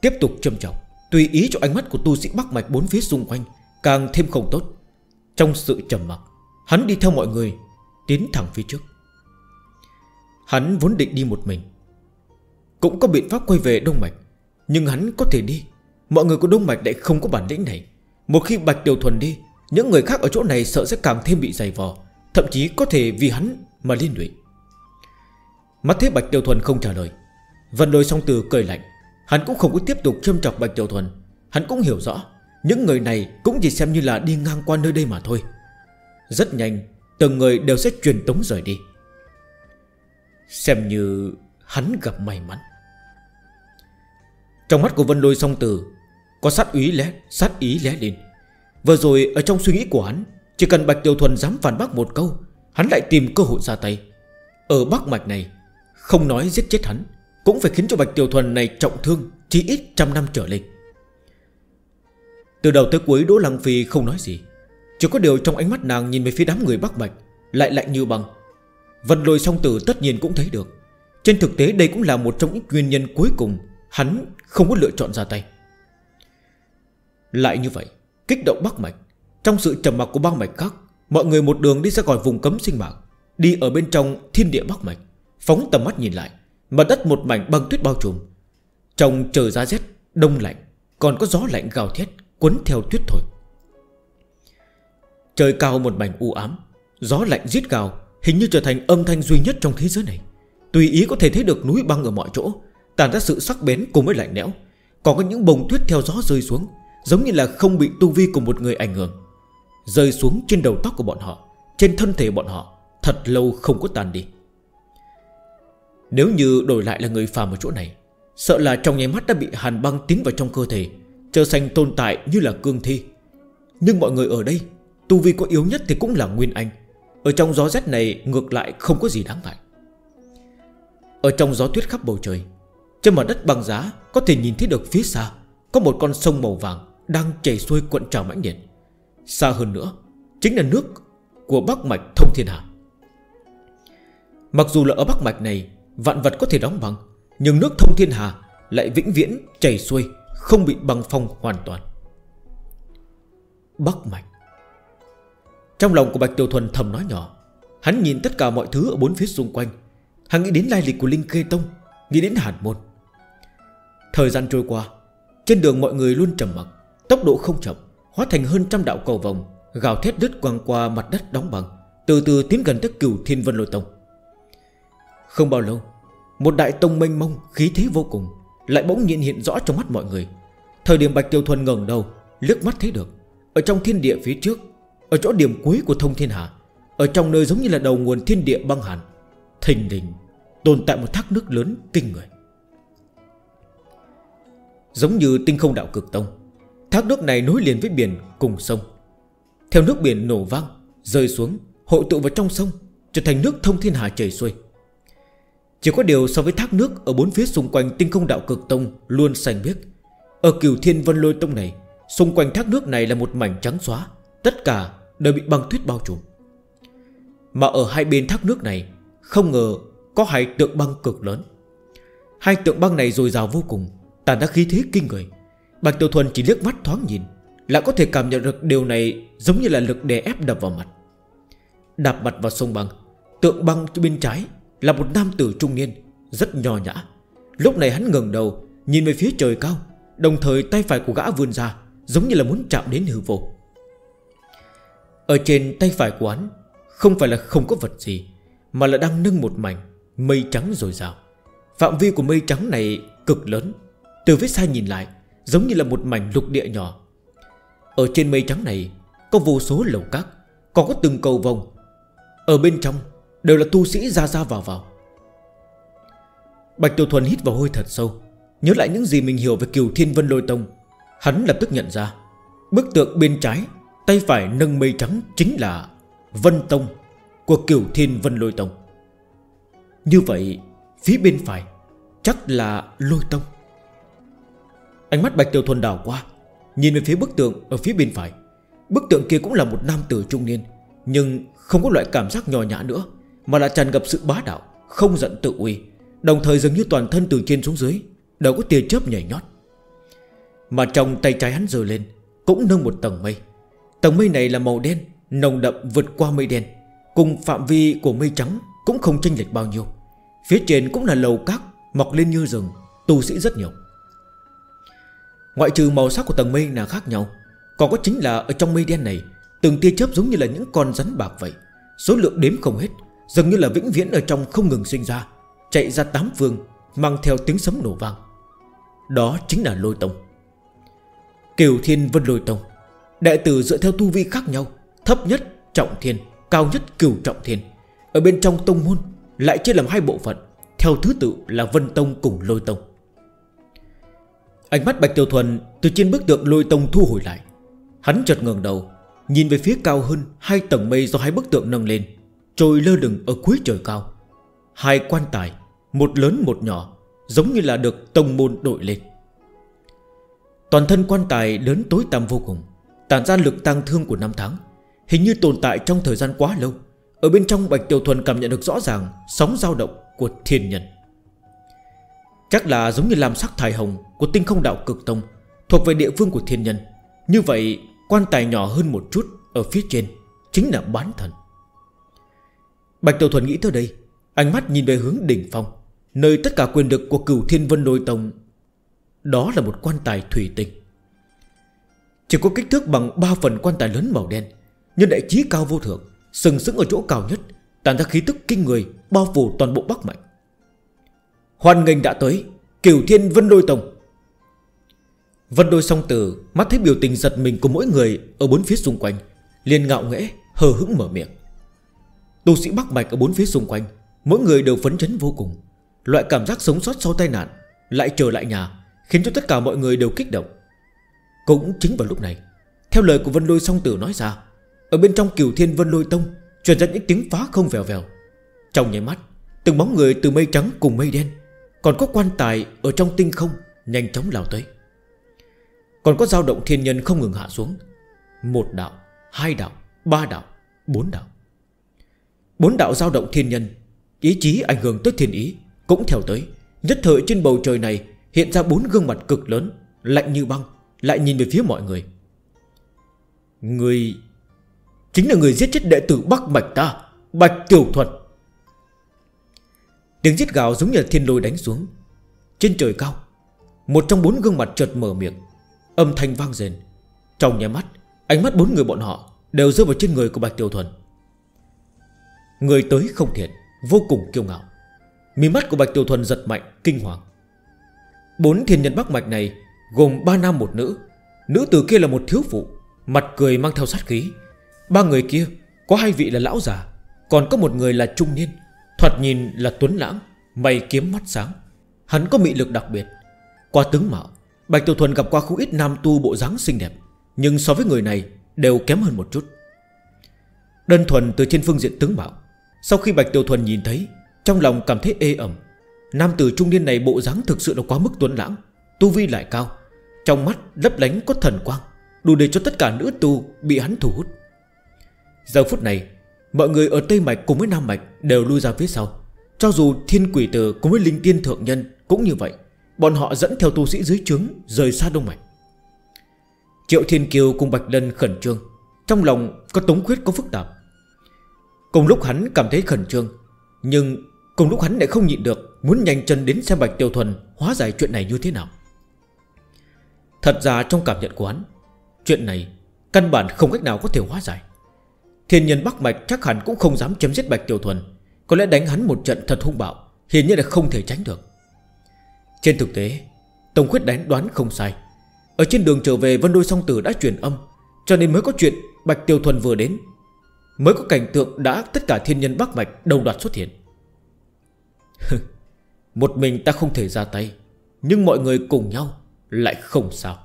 Tiếp tục trầm trọng, Tùy ý cho ánh mắt của tu sĩ bắc mạch bốn phía xung quanh, Càng thêm không tốt. Trong sự trầm mặc, Hắn đi theo mọi người, Tiến thẳng phía trước. Hắn vốn định đi một mình, Cũng có biện pháp quay về Đông Mạch, Nhưng hắn có thể đi. Mọi người của Đông Mạch lại không có bản lĩnh này. Một khi Bạch Điều Thuần đi, Những người khác ở chỗ này sợ sẽ càng thêm bị dày vò, Thậm chí có thể vì hắn mà liên lụy. Mắt thấy Bạch Điều Thuần không trả lời, Vân lôi song từ cười lạnh. Hắn cũng không có tiếp tục châm chọc Bạch Tiểu Thuần. Hắn cũng hiểu rõ Những người này cũng chỉ xem như là đi ngang qua nơi đây mà thôi. Rất nhanh Từng người đều sẽ truyền tống rời đi. Xem như hắn gặp may mắn. Trong mắt của Vân Lôi song tử Có sát ý lé, sát ý lé lên. Vừa rồi ở trong suy nghĩ của hắn Chỉ cần Bạch Tiểu Thuần dám phản bác một câu Hắn lại tìm cơ hội ra tay. Ở Bắc Mạch này Không nói giết chết hắn. Cũng phải khiến cho Bạch Tiểu Thuần này trọng thương Chỉ ít trăm năm trở lên. Từ đầu tới cuối Đỗ Lăng Phi không nói gì. Chỉ có điều trong ánh mắt nàng nhìn về phía đám người Bắc Bạch, Lại lạnh như băng. Vật lôi song tử tất nhiên cũng thấy được. Trên thực tế đây cũng là một trong những nguyên nhân cuối cùng Hắn không có lựa chọn ra tay. Lại như vậy, Kích động Bắc Mạch, Trong sự trầm mặc của bắc mạch khác, Mọi người một đường đi ra khỏi vùng cấm sinh mạng, Đi ở bên trong thiên địa Bắc Mạch, Phóng tầm mắt nhìn lại. Mặt đất một mảnh băng tuyết bao trùm. Trong trời giá rét, đông lạnh Còn có gió lạnh gào thét Cuốn theo tuyết thổi. Trời cao một mảnh u ám Gió lạnh giết gào Hình như trở thành âm thanh duy nhất trong thế giới này. Tùy ý có thể thấy được núi băng ở mọi chỗ Tàn ra sự sắc bén cùng với lạnh lẽo. Còn có những bông tuyết theo gió rơi xuống Giống như là không bị tu vi của một người ảnh hưởng. Rơi xuống trên đầu tóc của bọn họ Trên thân thể bọn họ Thật lâu không có tàn đi. Nếu như đổi lại là người phàm ở chỗ này, Sợ là trong nháy mắt đã bị hàn băng tiến vào trong cơ thể, Trở thành tồn tại như là cương thi. Nhưng mọi người ở đây, Tu vi có yếu nhất thì cũng là Nguyên Anh. Ở trong gió rét này, ngược lại không có gì đáng ngại. Ở trong gió tuyết khắp bầu trời, Trên mặt đất băng giá, Có thể nhìn thấy được phía xa, Có một con sông màu vàng Đang chảy xuôi cuộn trào mãnh liệt. Xa hơn nữa, Chính là nước của Bắc Mạch Thông Thiên Hạ. Mặc dù là ở Bắc Mạch này Vạn vật có thể đóng băng Nhưng nước thông thiên hà Lại vĩnh viễn chảy xuôi, Không bị băng phong hoàn toàn. Bắc mạch Trong lòng của Bạch Tiểu Thuần thầm nói nhỏ, Hắn nhìn tất cả mọi thứ ở bốn phía xung quanh. Hắn nghĩ đến lai lịch của Linh Khê Tông, Nghĩ đến Hàn Môn. Thời gian trôi qua, Trên đường mọi người luôn trầm mặt Tốc độ không chậm, Hóa thành hơn trăm đạo cầu vòng, Gào thét đứt quang qua mặt đất đóng bằng, Từ từ tiến gần tới cửu Thiên Vân Lôi Tông. Không bao lâu Một đại tông mênh mông khí thế vô cùng Lại bỗng nhiên hiện rõ trong mắt mọi người. Thời điểm Bạch Tiêu Thuần ngẩng đầu Lướt mắt thấy được Ở trong thiên địa phía trước Ở chỗ điểm cuối của thông thiên hạ Ở trong nơi giống như là đầu nguồn thiên địa băng hẳn, Thình đình Tồn tại một thác nước lớn kinh người. Giống như tinh không đạo cực tông Thác nước này nối liền với biển cùng sông. Theo nước biển nổ vang Rơi xuống hội tụ vào trong sông Trở thành nước thông thiên hạ chảy xuôi. Chỉ có điều so với thác nước Ở bốn phía xung quanh tinh không đạo cực tông Luôn xanh biếc. Ở cửu thiên vân lôi tông này, Xung quanh thác nước này là một mảnh trắng xóa, Tất cả đều bị băng tuyết bao trùm. Mà ở hai bên thác nước này, Không ngờ có hai tượng băng cực lớn. Hai tượng băng này dồi dào vô cùng Tàn ra khí thế kinh người. Bạch Tiểu Thuần chỉ liếc mắt thoáng nhìn Lại có thể cảm nhận được điều này Giống như là lực đè ép đập vào mặt. Đạp mặt vào sông băng, Tượng băng bên trái là một nam tử trung niên, Rất nhỏ nhã. Lúc này hắn ngừng đầu, Nhìn về phía trời cao, Đồng thời tay phải của gã vươn ra, Giống như là muốn chạm đến hư vô. Ở trên tay phải của hắn, Không phải là không có vật gì, Mà là đang nâng một mảnh Mây trắng rồi rào Phạm vi của mây trắng này cực lớn, Từ vết xa nhìn lại, Giống như là một mảnh lục địa nhỏ. Ở trên mây trắng này, Có vô số lầu cát, Còn có từng cầu vòng Ở bên trong Đều là tu sĩ ra ra vào vào. Bạch Tiểu Thuần hít vào hôi thật sâu, Nhớ lại những gì mình hiểu về kiều thiên vân lôi tông, Hắn lập tức nhận ra, Bức tượng bên trái, Tay phải nâng mây trắng chính là Vân Tông Của kiều thiên vân lôi tông. Như vậy, Phía bên phải Chắc là lôi tông. Ánh mắt Bạch Tiểu Thuần đảo qua, Nhìn về phía bức tượng ở phía bên phải. Bức tượng kia cũng là một nam tử trung niên, Nhưng không có loại cảm giác nhỏ nhã nữa. Mà là tràn ngập sự bá đạo, Không giận tự uy, Đồng thời dường như toàn thân từ trên xuống dưới Đều có tia chớp nhảy nhót. Mà trong tay trái hắn rời lên, Cũng nâng một tầng mây. Tầng mây này là màu đen, Nồng đậm vượt qua mây đen, Cùng phạm vi của mây trắng Cũng không chênh lệch bao nhiêu. Phía trên cũng là lầu cát Mọc lên như rừng, Tu sĩ rất nhiều. Ngoại trừ màu sắc của tầng mây là khác nhau, Còn có chính là ở trong mây đen này, Từng tia chớp giống như là những con rắn bạc vậy, Số lượng đếm không hết. Dường như là vĩnh viễn ở trong không ngừng sinh ra, Chạy ra tám phương, Mang theo tiếng sấm nổ vang. Đó chính là lôi tông. Kiều thiên vân lôi tông, Đệ tử dựa theo tu vi khác nhau, Thấp nhất trọng thiên, Cao nhất cửu trọng thiên. Ở bên trong tông môn, lại chia làm hai bộ phận, Theo thứ tự là vân tông cùng lôi tông. Ánh mắt Bạch tiêu Thuần từ trên bức tượng lôi tông thu hồi lại. Hắn chợt ngừng đầu, Nhìn về phía cao hơn Hai tầng mây do hai bức tượng nâng lên. Trôi lơ lửng ở cuối trời cao. Hai quan tài, Một lớn một nhỏ, Giống như là được tông môn đội lên. Toàn thân quan tài lớn tối tăm vô cùng, Tản ra lực tăng thương của năm tháng, Hình như tồn tại trong thời gian quá lâu. Ở bên trong Bạch Tiểu Thuần cảm nhận được rõ ràng Sóng dao động của thiên nhân. Chắc là giống như làm sắc thải hồng Của tinh không đạo cực tông, Thuộc về địa phương của thiên nhân. Như vậy, quan tài nhỏ hơn một chút Ở phía trên chính là bán thần. Bạch Tiểu Thuần nghĩ tới đây, Ánh mắt nhìn về hướng đỉnh phong, Nơi tất cả quyền lực của cửu thiên vân đôi tông. Đó là một quan tài thủy tinh. Chỉ có kích thước bằng 3 phần quan tài lớn màu đen, Nhưng đại trí cao vô thượng, Sừng sững ở chỗ cao nhất Tàn ra khí tức kinh người, Bao phủ toàn bộ Bắc Mạnh. Hoàn nghênh đã tới, Cửu thiên vân đôi tông. Vân đôi song tử Mắt thấy biểu tình giật mình của mỗi người Ở bốn phía xung quanh, liền ngạo nghễ, hờ hững mở miệng. Tu sĩ Bắc Bạch ở bốn phía xung quanh Mỗi người đều phấn chấn vô cùng. Loại cảm giác sống sót sau tai nạn Lại trở lại nhà Khiến cho tất cả mọi người đều kích động. Cũng chính vào lúc này Theo lời của Vân Lôi song tử nói ra Ở bên trong kiều thiên Vân Lôi Tông Truyền ra những tiếng phá không vèo vèo. Trong nháy mắt Từng bóng người từ mây trắng cùng mây đen Còn có quan tài ở trong tinh không Nhanh chóng lao tới. Còn có dao động thiên nhân không ngừng hạ xuống. Một đạo, hai đạo, ba đạo, bốn đạo. Bốn đạo dao động thiên nhân, Ý chí ảnh hưởng tới thiên ý Cũng theo tới. Nhất thời trên bầu trời này Hiện ra bốn gương mặt cực lớn, Lạnh như băng, Lại nhìn về phía mọi người. Người, Chính là người giết chết đệ tử Bắc Bạch ta, Bạch Tiểu Thuật. Tiếng giết gào giống như thiên lôi đánh xuống. Trên trời cao, Một trong bốn gương mặt chợt mở miệng, Âm thanh vang rền Trong nhà mắt, Ánh mắt bốn người bọn họ Đều rơi vào trên người của Bạch Tiểu Thuần Người tới không thiệt, Vô cùng kiêu ngạo. Mí mắt của Bạch Tiểu Thuần giật mạnh, kinh hoàng. Bốn thiên nhân bắc mạch này Gồm ba nam một nữ. Nữ từ kia là một thiếu phụ, Mặt cười mang theo sát khí. Ba người kia có hai vị là lão già, Còn có một người là trung niên, Thoạt nhìn là tuấn lãng, Mày kiếm mắt sáng. Hắn có mị lực đặc biệt. Qua tướng mạo, Bạch Tiểu Thuần gặp qua không ít nam tu bộ dáng xinh đẹp, Nhưng so với người này đều kém hơn một chút. Đơn thuần từ trên phương diện tướng mạo sau khi Bạch Tiểu Thuần nhìn thấy, Trong lòng cảm thấy ê ẩm. Nam tử trung niên này bộ dáng thực sự là quá mức tuấn lãng, Tu vi lại cao. Trong mắt lấp lánh có thần quang, Đủ để cho tất cả nữ tu bị hắn thu hút. Giờ phút này, Mọi người ở Tây Mạch cùng với Nam Mạch Đều lui ra phía sau. Cho dù thiên quỷ tử cùng với linh tiên thượng nhân Cũng như vậy, Bọn họ dẫn theo tu sĩ dưới trướng rời xa Đông Mạch. Triệu Thiên Kiều cùng Bạch Lân khẩn trương, Trong lòng có tống quyết có phức tạp. Cùng lúc hắn cảm thấy khẩn trương, Nhưng cùng lúc hắn lại không nhịn được Muốn nhanh chân đến xem Bạch Tiêu Thuần Hóa giải chuyện này như thế nào. Thật ra trong cảm nhận của hắn, Chuyện này căn bản không cách nào có thể hóa giải. Thiên nhân Bắc Mạch chắc hẳn cũng không dám chém giết Bạch tiêu Thuần, Có lẽ đánh hắn một trận thật hung bạo hiện nhiên là không thể tránh được. Trên thực tế Tổng khuyết đánh đoán không sai. Ở trên đường trở về Vân Đôi Song Tử đã truyền âm, Cho nên mới có chuyện Bạch tiêu Thuần vừa đến Mới có cảnh tượng đã tất cả thiên nhân bắc mạch đồng đoạt xuất hiện. Một mình ta không thể ra tay, Nhưng mọi người cùng nhau Lại không sao.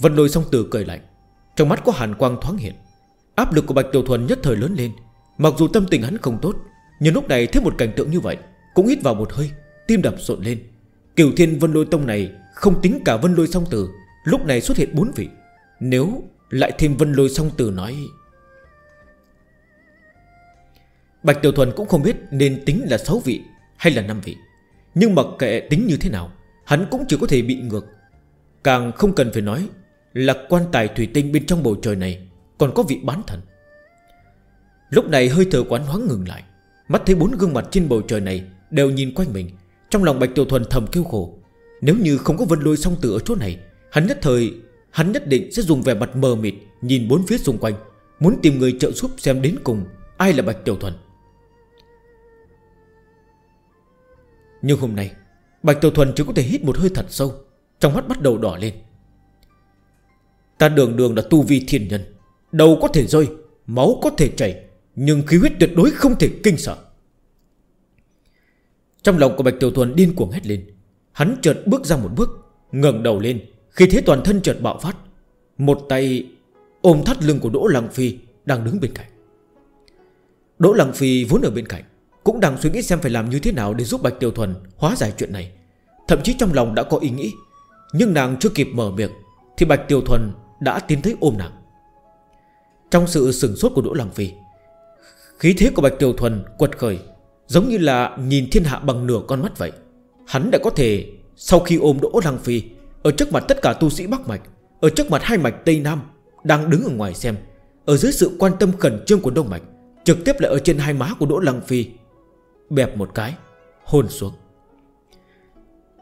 Vân lôi song tử cười lạnh, Trong mắt có hàn quang thoáng hiện. Áp lực của Bạch Tiểu Thuần nhất thời lớn lên, Mặc dù tâm tình hắn không tốt, Nhưng lúc này thấy một cảnh tượng như vậy, Cũng hít vào một hơi, Tim đập rộn lên. Kiều thiên vân lôi tông này Không tính cả vân lôi song tử, Lúc này xuất hiện bốn vị. Nếu lại thêm vân lôi song tử nói Bạch Tiểu Thuần cũng không biết nên tính là 6 vị hay là 5 vị. Nhưng mặc kệ tính như thế nào, Hắn cũng chỉ có thể bị ngược. Càng không cần phải nói Là quan tài thủy tinh bên trong bầu trời này Còn có vị bán thần. Lúc này hơi thở quán hoáng ngừng lại. Mắt thấy bốn gương mặt trên bầu trời này Đều nhìn quanh mình. Trong lòng Bạch Tiểu Thuần thầm kêu khổ. Nếu như không có vân lôi song tử ở chỗ này, Hắn nhất thời, Hắn nhất định sẽ dùng vẻ mặt mờ mịt Nhìn bốn phía xung quanh, Muốn tìm người trợ giúp xem đến cùng Ai là Bạch Tiểu Thuần. Nhưng hôm nay, Bạch Tiểu Thuần chỉ có thể hít một hơi thật sâu, Trong mắt bắt đầu đỏ lên. Ta đường đường là tu vi thiên nhân, Đầu có thể rơi, Máu có thể chảy, Nhưng khí huyết tuyệt đối không thể kinh sợ. Trong lòng của Bạch Tiểu Thuần điên cuồng hét lên. Hắn chợt bước ra một bước, ngẩng đầu lên, Khi thế toàn thân chợt bạo phát. Một tay ôm thắt lưng của Đỗ Lăng Phi Đang đứng bên cạnh. Đỗ Lăng Phi vốn ở bên cạnh cũng đang suy nghĩ xem phải làm như thế nào Để giúp Bạch Tiểu Thuần hóa giải chuyện này. Thậm chí trong lòng đã có ý nghĩ, Nhưng nàng chưa kịp mở miệng Thì Bạch Tiểu Thuần đã tiến thấy ôm nàng. Trong sự sừng sốt của Đỗ Lăng Phi, Khí thế của Bạch Tiểu Thuần quật khởi, Giống như là nhìn thiên hạ bằng nửa con mắt vậy. Hắn đã có thể, Sau khi ôm Đỗ Lăng Phi, Ở trước mặt tất cả tu sĩ Bắc Mạch, Ở trước mặt hai mạch Tây Nam Đang đứng ở ngoài xem, Ở dưới sự quan tâm khẩn trương của Đông Mạch, Trực tiếp lại ở trên hai má của Đỗ Lăng Phi bẹp một cái, Hôn xuống.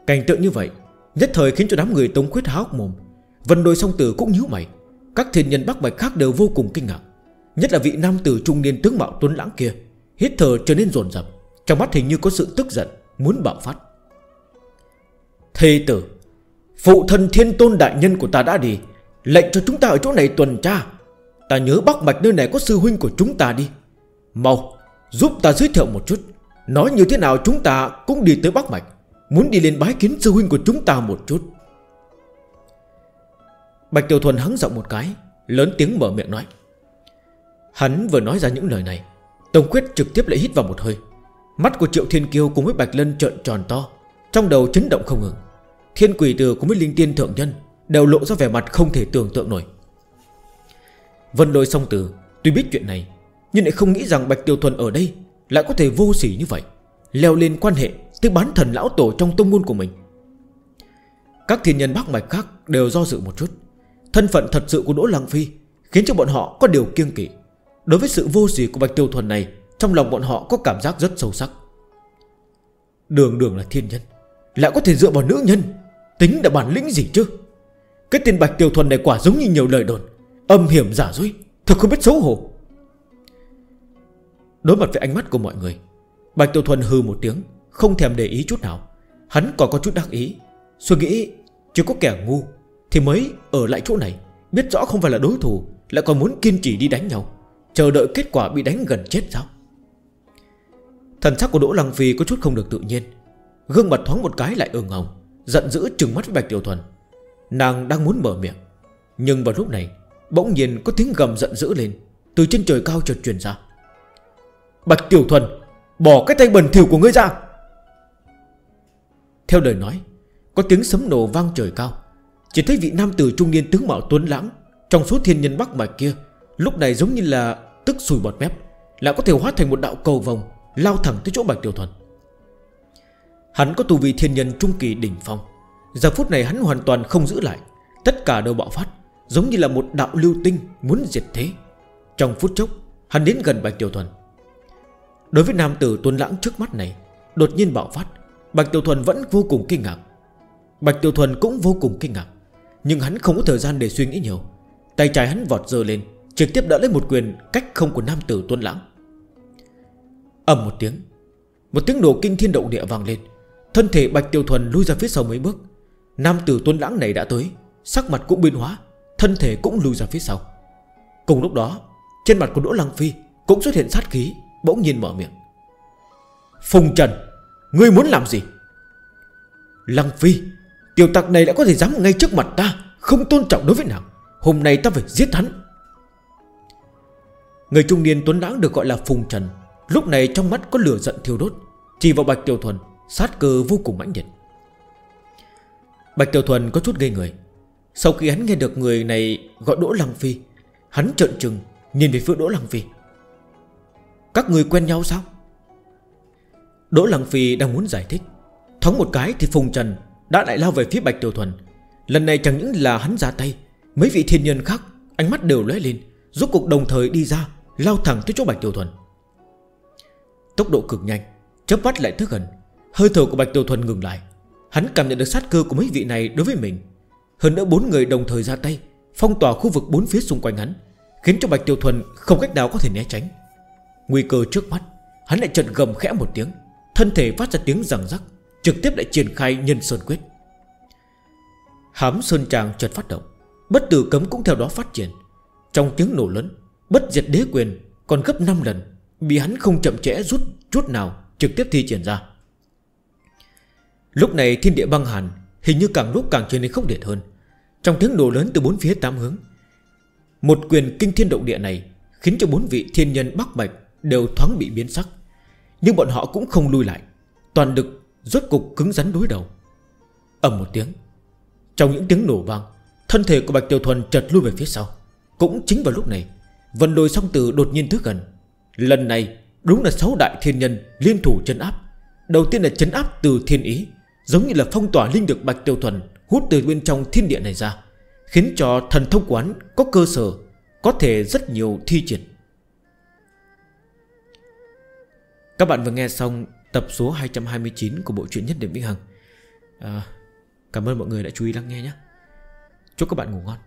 Cảnh tượng như vậy Nhất thời khiến cho đám người tống khuyết háo mồm. Vân đôi song tử cũng nhíu mày. Các thiên nhân bắc bạch khác đều vô cùng kinh ngạc, Nhất là vị nam tử trung niên tướng mạo tuấn lãng kia, Hít thở trở nên rồn rập Trong mắt hình như có sự tức giận, Muốn bạo phát. Thê tử, Phụ thân thiên tôn đại nhân của ta đã đi, Lệnh cho chúng ta ở chỗ này tuần tra. Ta nhớ bắc mạch nơi này có sư huynh của chúng ta đi. Mau, Giúp ta giới thiệu một chút. Nói như thế nào chúng ta cũng đi tới Bắc Mạch, Muốn đi lên bái kiến sư huynh của chúng ta một chút. Bạch Tiểu Thuần hắng giọng một cái, Lớn tiếng mở miệng nói. Hắn vừa nói ra những lời này, tông quyết trực tiếp lại hít vào một hơi. Mắt của Triệu Thiên Kiêu cùng với Bạch Lân trợn tròn to, Trong đầu chấn động không ngừng. Thiên quỷ tử cùng với linh tiên thượng nhân Đều lộ ra vẻ mặt không thể tưởng tượng nổi. Vân đôi song tử Tuy biết chuyện này, Nhưng lại không nghĩ rằng Bạch Tiêu Thuần ở đây lại có thể vô sỉ như vậy, Leo lên quan hệ tới bán thần lão tổ trong tông môn của mình. Các thiên nhân bác mạch khác đều do dự một chút. Thân phận thật sự của Đỗ Lăng Phi Khiến cho bọn họ có điều kiêng kỵ. Đối với sự vô sỉ của Bạch Tiêu Thuần này, Trong lòng bọn họ có cảm giác rất sâu sắc. Đường đường là thiên nhân, Lại có thể dựa vào nữ nhân, Tính là bản lĩnh gì chứ? Cái tên Bạch Tiêu Thuần này quả giống như nhiều lời đồn, Âm hiểm giả dối, Thật không biết xấu hổ. Đối mặt với ánh mắt của mọi người Bạch Tiểu Thuần hư một tiếng Không thèm để ý chút nào. Hắn còn có chút đắc ý. Suy nghĩ chưa có kẻ ngu Thì mới ở lại chỗ này Biết rõ không phải là đối thủ Lại còn muốn kiên trì đi đánh nhau. Chờ đợi kết quả bị đánh gần chết sao? Thần sắc của Đỗ Lăng Phi có chút không được tự nhiên. Gương mặt thoáng một cái lại ương hồng, Giận dữ trừng mắt với Bạch Tiểu Thuần. Nàng đang muốn mở miệng Nhưng vào lúc này Bỗng nhiên có tiếng gầm giận dữ lên Từ trên trời cao chợt truyền ra. Bạch Tiểu Thuần, Bỏ cái tay bẩn thỉu của ngươi ra. Theo lời nói, Có tiếng sấm nổ vang trời cao. Chỉ thấy vị nam tử trung niên tướng mạo tuấn lãng Trong số thiên nhân bắc mạch kia, Lúc này giống như là tức sùi bọt mép, Lại có thể hóa thành một đạo cầu vòng Lao thẳng tới chỗ Bạch Tiểu Thuần. Hắn có tu vi thiên nhân trung kỳ đỉnh phong. Giờ phút này hắn hoàn toàn không giữ lại. Tất cả đều bạo phát, Giống như là một đạo lưu tinh muốn diệt thế. Trong phút chốc, hắn đến gần Bạch Tiểu Thuần. Đối với nam tử tuôn lãng trước mắt này, Đột nhiên bạo phát. Bạch Tiểu Thuần vẫn vô cùng kinh ngạc. Bạch Tiểu Thuần cũng vô cùng kinh ngạc, Nhưng hắn không có thời gian để suy nghĩ nhiều. Tay trái hắn vọt dơ lên, Trực tiếp đỡ lấy một quyền cách không của nam tử tuôn lãng. Ầm một tiếng Một tiếng nổ kinh thiên động địa vang lên. Thân thể Bạch Tiểu Thuần lui ra phía sau mấy bước. Nam tử tuôn lãng này đã tới, Sắc mặt cũng biến hóa, Thân thể cũng lùi ra phía sau. Cùng lúc đó, Trên mặt của Đỗ Lăng Phi Cũng xuất hiện sát khí. Bỗng nhiên mở miệng. Phùng Trần, Ngươi muốn làm gì? Lăng Phi, Tiểu tặc này đã có thể dám ngay trước mặt ta, Không tôn trọng đối với nàng. Hôm nay ta phải giết hắn. Người trung niên tuấn đáng được gọi là Phùng Trần, Lúc này trong mắt có lửa giận thiêu đốt, Chỉ vào Bạch Tiểu Thuần, Sát cơ vô cùng mãnh liệt. Bạch Tiểu Thuần có chút gây người. Sau khi hắn nghe được người này gọi Đỗ Lăng Phi, Hắn trợn trừng, Nhìn về phía Đỗ Lăng Phi. Các người quen nhau sao? Đỗ Lăng Phi đang muốn giải thích. Thóng một cái thì Phùng Trần Đã lại lao về phía Bạch Tiểu Thuần. Lần này chẳng những là hắn ra tay, Mấy vị thiên nhân khác ánh mắt đều lóe lên, Rốt cuộc đồng thời đi ra, Lao thẳng tới chỗ Bạch Tiểu Thuần. Tốc độ cực nhanh Chấp mắt lại thức gần Hơi thở của Bạch Tiểu Thuần ngừng lại. Hắn cảm nhận được sát cơ của mấy vị này đối với mình. Hơn nữa bốn người đồng thời ra tay, Phong tỏa khu vực bốn phía xung quanh hắn, Khiến cho Bạch Tiểu Thuần không cách nào có thể né tránh. Nguy cơ trước mắt, Hắn lại chợt gầm khẽ một tiếng. Thân thể phát ra tiếng rằng rắc, Trực tiếp lại triển khai nhân sơn quyết. Hám sơn tràng chợt phát động, Bất tử cấm cũng theo đó phát triển. Trong tiếng nổ lớn, Bất diệt đế quyền còn gấp 5 lần, Bị hắn không chậm trễ rút chút nào, Trực tiếp thi triển ra. Lúc này thiên địa băng hàn Hình như càng lúc càng trở nên khốc liệt hơn. Trong tiếng nổ lớn từ bốn phía tám hướng, Một quyền kinh thiên động địa này Khiến cho bốn vị thiên nhân bắc mạch Đều thoáng bị biến sắc. Nhưng bọn họ cũng không lui lại. Toàn lực rốt cục cứng rắn đối đầu. Ầm một tiếng. Trong những tiếng nổ vang, Thân thể của Bạch Tiểu Thuần chợt lui về phía sau. Cũng chính vào lúc này, Vân đồi song tử đột nhiên thức gần. Lần này, đúng là sáu đại thiên nhân liên thủ chân áp. Đầu tiên là chấn áp từ thiên ý, Giống như là phong tỏa linh được Bạch Tiểu Thuần Hút từ bên trong thiên địa này ra, Khiến cho thần thông quán có cơ sở, Có thể rất nhiều thi triển. Các bạn vừa nghe xong tập số 229 của bộ truyện Nhất Điểm Vĩnh Hằng. À, Cảm ơn mọi người đã chú ý lắng nghe nhé. Chúc các bạn ngủ ngon.